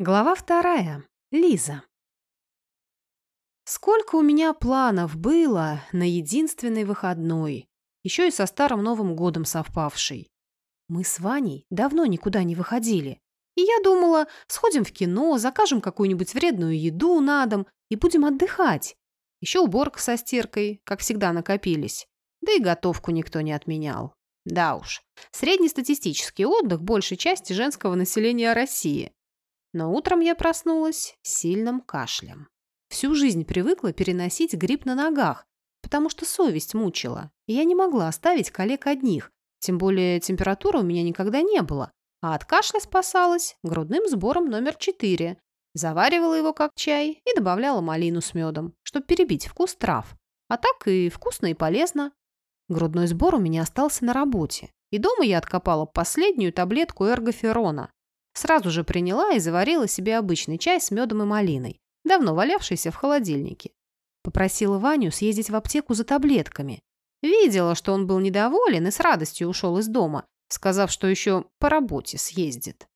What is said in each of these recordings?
Глава вторая. Лиза. Сколько у меня планов было на единственный выходной, еще и со Старым Новым годом совпавший. Мы с Ваней давно никуда не выходили. И я думала, сходим в кино, закажем какую-нибудь вредную еду на дом и будем отдыхать. Еще уборка со стиркой, как всегда, накопились. Да и готовку никто не отменял. Да уж, среднестатистический отдых большей части женского населения России – но утром я проснулась с сильным кашлем. Всю жизнь привыкла переносить грипп на ногах, потому что совесть мучила, и я не могла оставить коллег одних, тем более температуры у меня никогда не было, а от кашля спасалась грудным сбором номер 4. Заваривала его как чай и добавляла малину с медом, чтобы перебить вкус трав. А так и вкусно и полезно. Грудной сбор у меня остался на работе, и дома я откопала последнюю таблетку эргоферона, Сразу же приняла и заварила себе обычный чай с медом и малиной, давно валявшийся в холодильнике. Попросила Ваню съездить в аптеку за таблетками. Видела, что он был недоволен и с радостью ушел из дома, сказав, что еще по работе съездит.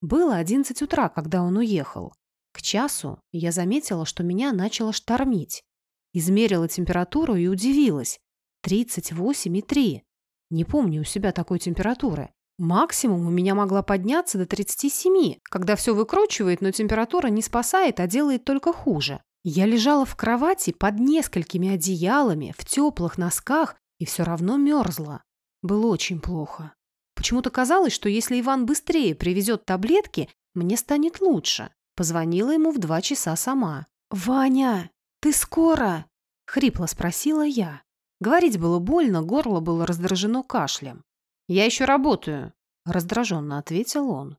Было одиннадцать утра, когда он уехал. К часу я заметила, что меня начало штормить. Измерила температуру и удивилась. Тридцать восемь и три. Не помню у себя такой температуры. Максимум у меня могла подняться до 37, когда все выкручивает, но температура не спасает, а делает только хуже. Я лежала в кровати под несколькими одеялами, в теплых носках и все равно мерзла. Было очень плохо. Почему-то казалось, что если Иван быстрее привезет таблетки, мне станет лучше. Позвонила ему в два часа сама. «Ваня, ты скоро?» — хрипло спросила я. Говорить было больно, горло было раздражено кашлем. «Я еще работаю», — раздраженно ответил он.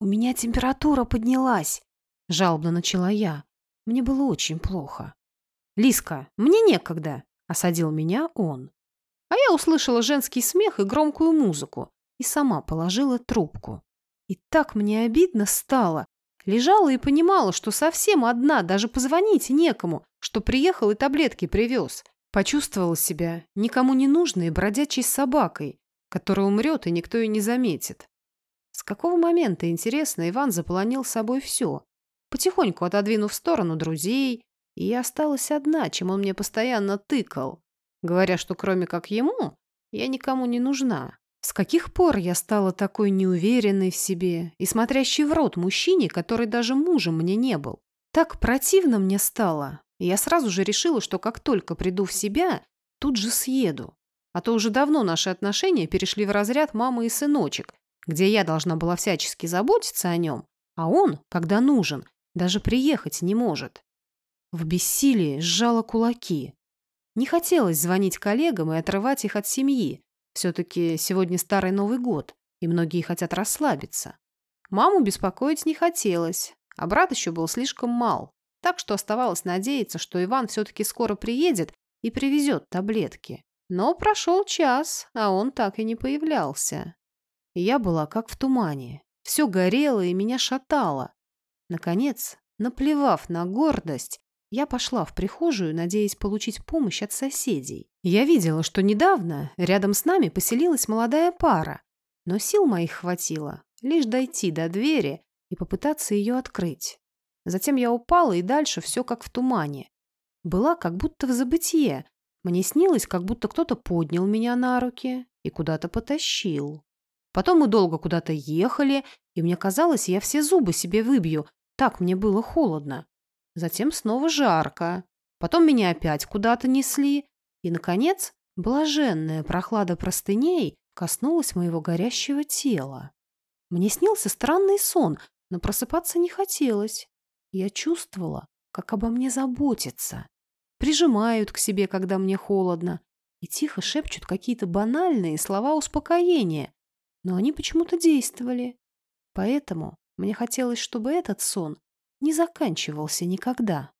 «У меня температура поднялась», — жалобно начала я. Мне было очень плохо. «Лиска, мне некогда», — осадил меня он. А я услышала женский смех и громкую музыку и сама положила трубку. И так мне обидно стало. Лежала и понимала, что совсем одна, даже позвонить некому, что приехал и таблетки привез. Почувствовала себя никому не нужной бродячей собакой, который умрет, и никто и не заметит. С какого момента, интересно, Иван заполонил собой все, потихоньку отодвинув в сторону друзей, и я осталась одна, чем он мне постоянно тыкал, говоря, что кроме как ему, я никому не нужна. С каких пор я стала такой неуверенной в себе и смотрящей в рот мужчине, который даже мужем мне не был? Так противно мне стало, я сразу же решила, что как только приду в себя, тут же съеду. А то уже давно наши отношения перешли в разряд мамы и сыночек, где я должна была всячески заботиться о нем, а он, когда нужен, даже приехать не может. В бессилии сжала кулаки. Не хотелось звонить коллегам и отрывать их от семьи. Все-таки сегодня Старый Новый год, и многие хотят расслабиться. Маму беспокоить не хотелось, а брат еще был слишком мал. Так что оставалось надеяться, что Иван все-таки скоро приедет и привезет таблетки. Но прошел час, а он так и не появлялся. Я была как в тумане. Все горело и меня шатало. Наконец, наплевав на гордость, я пошла в прихожую, надеясь получить помощь от соседей. Я видела, что недавно рядом с нами поселилась молодая пара, но сил моих хватило лишь дойти до двери и попытаться ее открыть. Затем я упала, и дальше все как в тумане. Была как будто в забытье, мне снилось, как будто кто-то поднял меня на руки и куда-то потащил. Потом мы долго куда-то ехали, и мне казалось, я все зубы себе выбью. Так мне было холодно. Затем снова жарко. Потом меня опять куда-то несли. И, наконец, блаженная прохлада простыней коснулась моего горящего тела. Мне снился странный сон, но просыпаться не хотелось. Я чувствовала, как обо мне заботятся прижимают к себе, когда мне холодно, и тихо шепчут какие-то банальные слова успокоения, но они почему-то действовали. Поэтому мне хотелось, чтобы этот сон не заканчивался никогда.